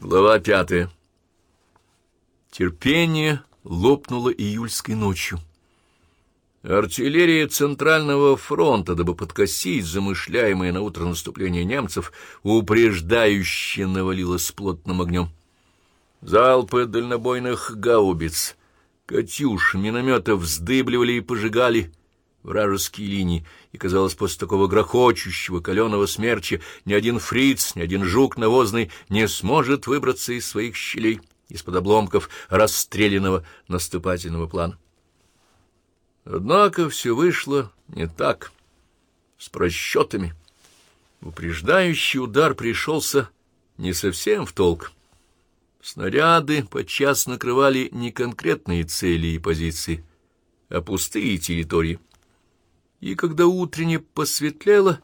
Глава пятая. Терпение лопнуло июльской ночью. Артиллерия Центрального фронта, дабы подкосить замышляемое на утро наступление немцев, упреждающе навалилась плотным огнем. Залпы дальнобойных гаубиц, «Катюш», минометов вздыбливали и пожигали вражеские линии, и, казалось, после такого грохочущего каленого смерча ни один фриц, ни один жук навозный не сможет выбраться из своих щелей, из-под обломков расстрелянного наступательного плана. Однако все вышло не так, с просчетами. Упреждающий удар пришелся не совсем в толк. Снаряды подчас накрывали не конкретные цели и позиции, а пустые территории. И когда утренне посветлело,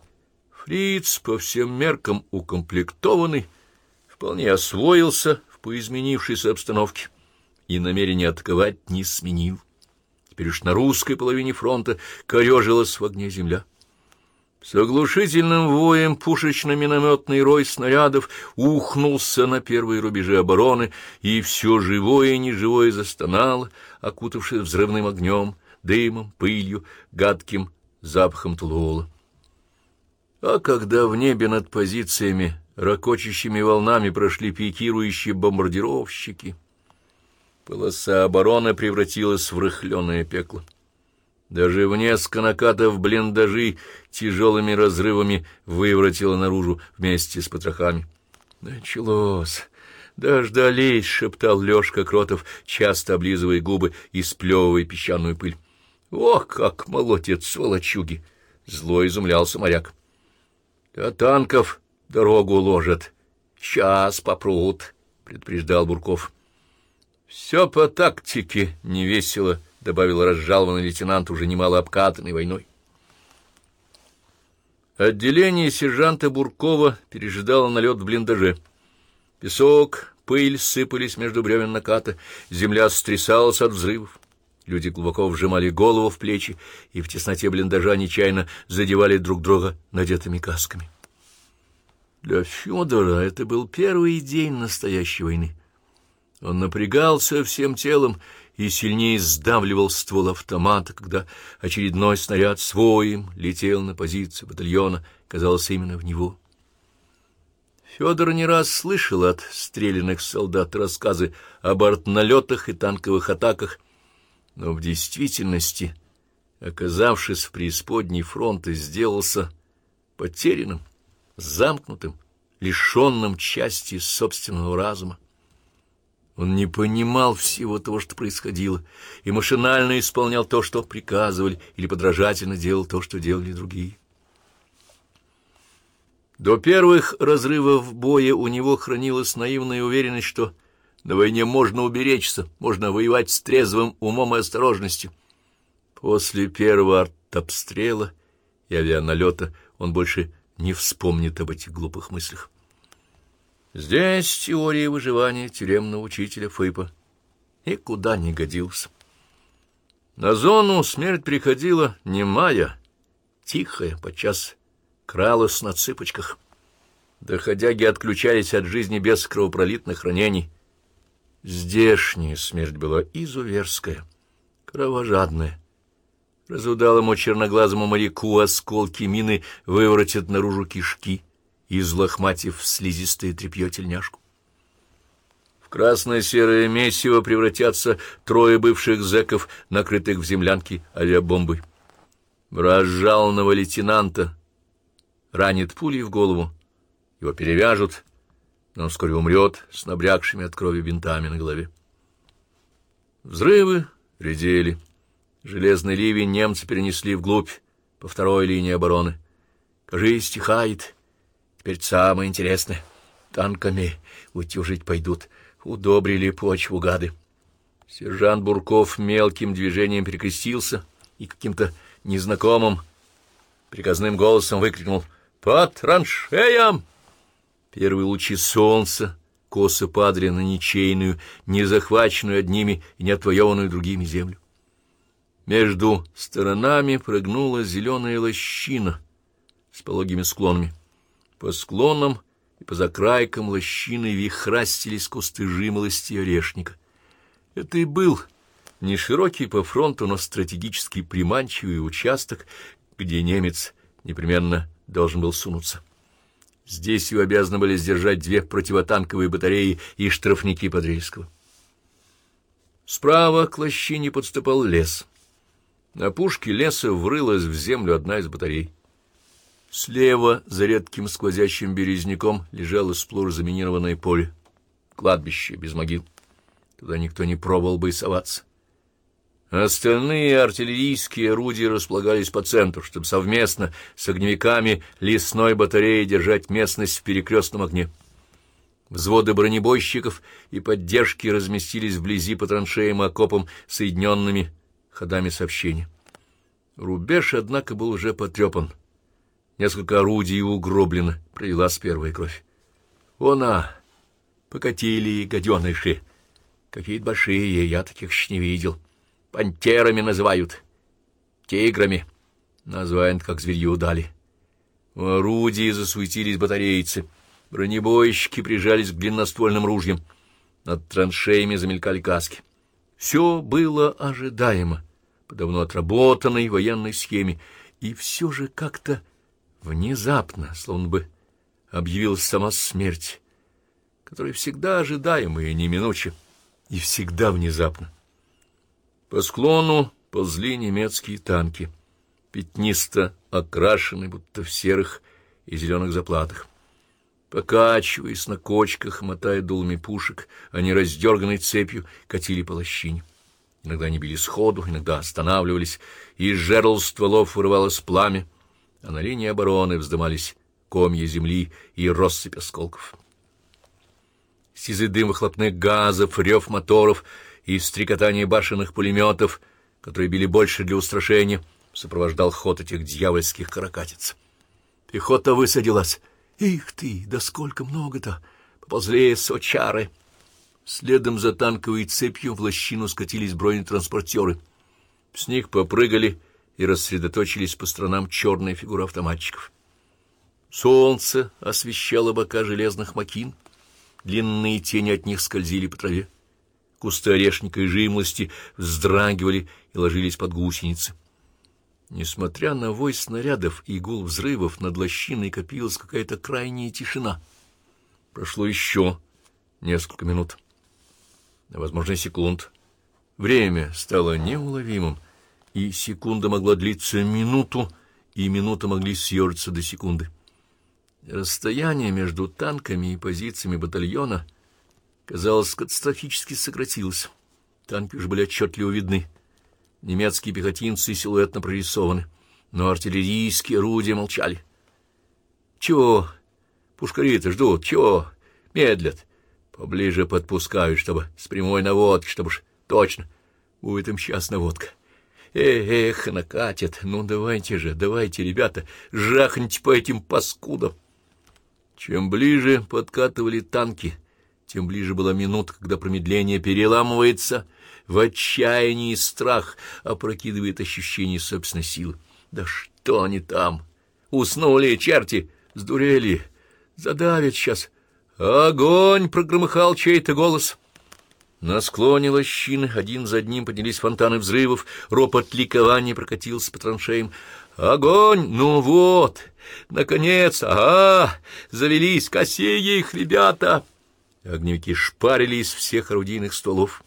фриц по всем меркам укомплектованный, вполне освоился в поизменившейся обстановке и намерение атаковать не сменил. Теперь уж на русской половине фронта корежилась в огне земля. С оглушительным воем пушечно-минометный рой снарядов ухнулся на первые рубежи обороны, и все живое и неживое застонало, окутавшись взрывным огнем, дымом, пылью, гадким запахом тлуола. А когда в небе над позициями ракочащими волнами прошли пикирующие бомбардировщики, полоса обороны превратилась в рыхленое пекло. Даже в несколько накатов блиндажи тяжелыми разрывами выворотило наружу вместе с потрохами. «Началось! Дождались!» — шептал Лёшка Кротов, часто облизывая губы и сплёвывая песчаную пыль. «Ох, как молотит сволочуги!» — зло изумлялся моряк. «А танков дорогу ложат. Сейчас попрут», — предупреждал Бурков. «Все по тактике, невесело», — добавил разжалованный лейтенант, уже немало обкатанный войной. Отделение сержанта Буркова пережидало налет в блиндаже. Песок, пыль сыпались между бревен наката, земля стрясалась от взрывов. Люди глубоко вжимали голову в плечи и в тесноте блиндажа нечаянно задевали друг друга надетыми касками. Для Федора это был первый день настоящей войны. Он напрягался всем телом и сильнее сдавливал ствол автомата, когда очередной снаряд своим летел на позицию батальона, казалось, именно в него. Федор не раз слышал от стрелянных солдат рассказы об артналетах и танковых атаках, но в действительности, оказавшись в преисподней фронта, сделался потерянным, замкнутым, лишенным части собственного разума. Он не понимал всего того, что происходило, и машинально исполнял то, что приказывали, или подражательно делал то, что делали другие. До первых разрывов боя у него хранилась наивная уверенность, что на войне можно уберечься, можно воевать с трезвым умом и осторожностью. После первого артобстрела и авианалета он больше не вспомнит об этих глупых мыслях. Здесь теория выживания тюремного учителя Фыпа никуда не годился. На зону смерть приходила немая, тихая, подчас кралась на цыпочках. Доходяги отключались от жизни без кровопролитных ранений. Здешняя смерть была изуверская, кровожадная. Разудалому черноглазому моряку осколки мины выворотят наружу кишки — излохматив слизистое тряпье тельняшку. В красное-серое месиво превратятся трое бывших зэков, накрытых в землянке авиабомбой. Разжалованного лейтенанта ранит пулей в голову, его перевяжут, но он вскоре умрет с набрякшими от крови бинтами на голове. Взрывы редели. Железный ливень немцы перенесли вглубь, по второй линии обороны. Кажись, стихает. Теперь самое интересное. Танками утюжить пойдут. Удобрили почву гады. Сержант Бурков мелким движением перекрестился и каким-то незнакомым приказным голосом выкрикнул «По траншеям!» Первые лучи солнца косо падали на ничейную, не захваченную одними и не отвоеванную другими землю. Между сторонами прыгнула зеленая лощина с пологими склонами. По склонам и по закрайкам лощины вихрастились кусты жимолости и орешника. Это и был не широкий по фронту, но стратегически приманчивый участок, где немец непременно должен был сунуться. Здесь его обязаны были сдержать две противотанковые батареи и штрафники Подрельского. Справа к лощине подступал лес. На пушке леса врылась в землю одна из батарей. Слева, за редким сквозящим березняком, лежало сплошь заминированное поле. Кладбище без могил. Туда никто не пробовал бы и соваться. Остальные артиллерийские орудия располагались по центру, чтобы совместно с огневиками лесной батареи держать местность в перекрестном огне. Взводы бронебойщиков и поддержки разместились вблизи по траншеям и окопам соединенными ходами сообщения. Рубеж, однако, был уже потрепан. Несколько орудий угроблено, пролилась первая кровь. Она! Покатили гаденыши! Какие-то большие, я таких еще не видел. Пантерами называют. Тиграми. Название как зверью дали. В орудии засуетились батарейцы. Бронебойщики прижались к длинноствольным ружьям. Над траншеями замелькали каски. Все было ожидаемо, по давно отработанной военной схеме, и все же как-то внезапно, словно бы объявилась сама смерть, которая всегда ожидаема и неминуча, и всегда внезапно. По склону ползли немецкие танки, пятнисто окрашенные, будто в серых и зеленых заплатах. Покачиваясь на кочках, мотая дулами пушек, они раздерганной цепью катили по лощине. Иногда они били сходу, иногда останавливались, и из жерл стволов вырывалось пламя, а на линии обороны вздымались комья земли и россыпь осколков. Сизый дым выхлопных газов, рев моторов — и стрекотание башенных пулеметов, которые били больше для устрашения, сопровождал ход этих дьявольских каракатиц. Пехота высадилась. Их ты, да сколько много-то! Поползли сочары. Следом за танковой цепью в лощину скатились бронетранспортеры. С них попрыгали и рассредоточились по сторонам черные фигуры автоматчиков. Солнце освещало бока железных макин, длинные тени от них скользили по траве кусты орешника и жимлости вздрагивали и ложились под гусеницы. Несмотря на вой снарядов и гул взрывов, над лощиной копилась какая-то крайняя тишина. Прошло еще несколько минут, а, возможно, секунд. Время стало неуловимым, и секунда могла длиться минуту, и минута могли съежиться до секунды. Расстояние между танками и позициями батальона — казалось, катастрофически сократилось. Танки уже были отчетливо видны. Немецкие пехотинцы силуэтно прорисованы, но артиллерийские орудия молчали. Чего? Пушкари-то ждут. Чего? Медлят. Поближе подпускают, чтобы с прямой наводки, чтобы уж точно. Будет им сейчас наводка. Эх, эх, накатят. Ну, давайте же, давайте, ребята, жахните по этим паскудам. Чем ближе подкатывали танки, тем ближе была минута, когда промедление переламывается в отчаянии и страх, опрокидывает ощущение собственной силы. Да что они там? Уснули, черти, сдурели, задавят сейчас. Огонь! — прогромыхал чей-то голос. На склоне лощины один за одним поднялись фонтаны взрывов, ропот ликования прокатился по траншеям. Огонь! Ну вот! Наконец! Ага! Завелись! Косея их, ребята! Огневики шпарили из всех орудийных столов.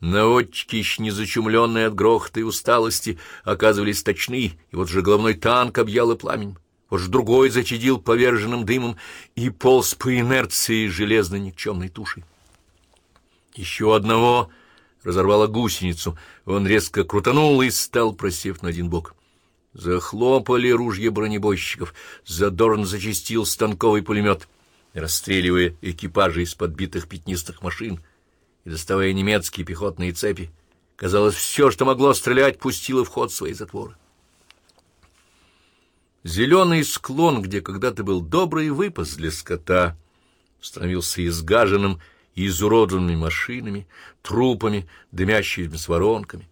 Наводчики, еще не зачумленные от грохота и усталости, оказывались точны, и вот же головной танк объял и пламень. Вот же другой зачадил поверженным дымом и полз по инерции железной никчемной тушей. Еще одного разорвало гусеницу. Он резко крутанул и стал, просев на один бок. Захлопали ружья бронебойщиков, задорно зачистил станковый пулемет — расстреливая экипажи из подбитых пятнистых машин и доставая немецкие пехотные цепи. Казалось, все, что могло стрелять, пустило в ход свои затворы. Зеленый склон, где когда-то был добрый выпас для скота, становился изгаженным и изуродованными машинами, трупами, дымящимися воронками.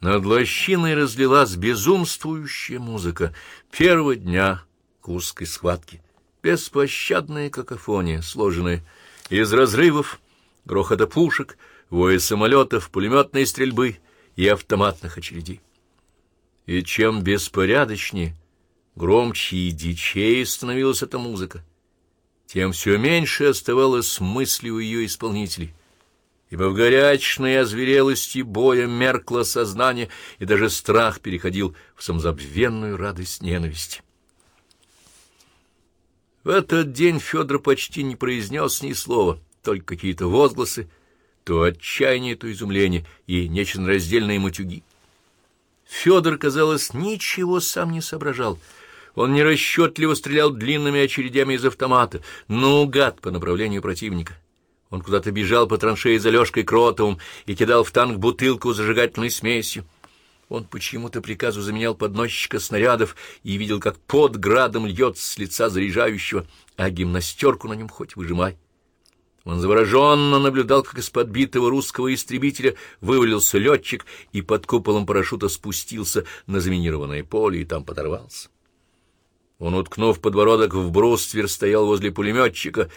Над лощиной разлилась безумствующая музыка первого дня Курской схватки беспощадная какофония, сложенная из разрывов, грохота пушек, воя самолетов, пулеметной стрельбы и автоматных очередей. И чем беспорядочнее, громче и дичее становилась эта музыка, тем все меньше оставалось мысли у ее исполнителей, ибо в горячной озверелости боя меркло сознание, и даже страх переходил в самозабвенную радость ненависти. В этот день Федор почти не произнес ни слова, только какие-то возгласы, то отчаяние, то изумление и нечленораздельные матюги. Федор, казалось, ничего сам не соображал. Он нерасчетливо стрелял длинными очередями из автомата, наугад по направлению противника. Он куда-то бежал по траншеи за Лёшкой Кротовым и кидал в танк бутылку с зажигательной смесью. Он почему-то приказу заменял подносчика снарядов и видел, как под градом льется с лица заряжающего, а гимнастерку на нем хоть выжимай. Он завороженно наблюдал, как из подбитого русского истребителя вывалился летчик и под куполом парашюта спустился на заминированное поле и там подорвался. Он, уткнув подбородок в бруствер, стоял возле пулеметчика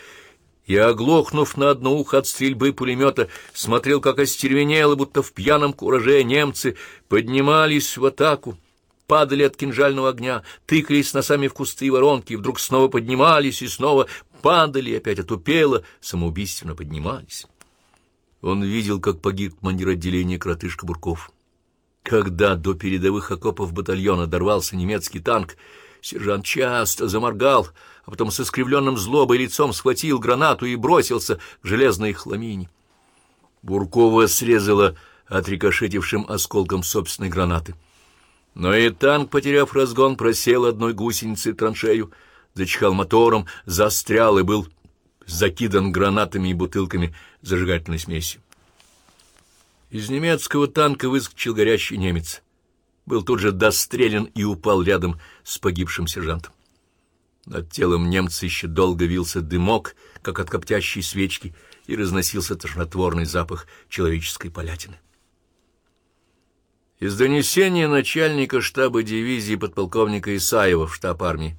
и, оглохнув на одно ухо от стрельбы пулемета, смотрел, как остервенело, будто в пьяном кураже немцы поднимались в атаку, падали от кинжального огня, тыкались носами в кусты и воронки, и вдруг снова поднимались и снова падали, и опять отупело, самоубийственно поднимались. Он видел, как погиб командир отделения Кротышка Бурков. Когда до передовых окопов батальона дорвался немецкий танк, Сержант часто заморгал, а потом с искривленным злобой лицом схватил гранату и бросился к железной хламине. Буркова срезала отрикошетившим осколком собственной гранаты. Но и танк, потеряв разгон, просел одной гусеницей траншею, зачихал мотором, застрял и был закидан гранатами и бутылками зажигательной смеси. Из немецкого танка выскочил горящий немец был тут же дострелен и упал рядом с погибшим сержантом. Над телом немца еще долго вился дымок, как от коптящей свечки, и разносился тошнотворный запах человеческой полятины. Из донесения начальника штаба дивизии подполковника Исаева в штаб армии.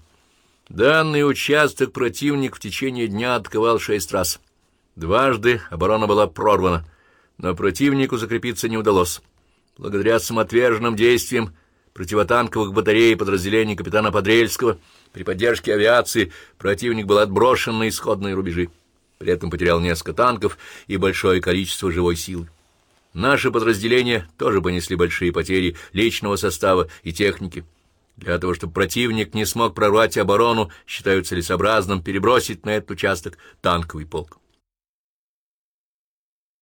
Данный участок противник в течение дня атаковал шесть раз. Дважды оборона была прорвана, но противнику закрепиться не удалось. Благодаря самоотверженным действиям противотанковых батарей подразделений капитана Подрельского при поддержке авиации противник был отброшен на исходные рубежи. При этом потерял несколько танков и большое количество живой силы. Наши подразделения тоже понесли большие потери личного состава и техники. Для того, чтобы противник не смог прорвать оборону, считают целесообразным перебросить на этот участок танковый полк.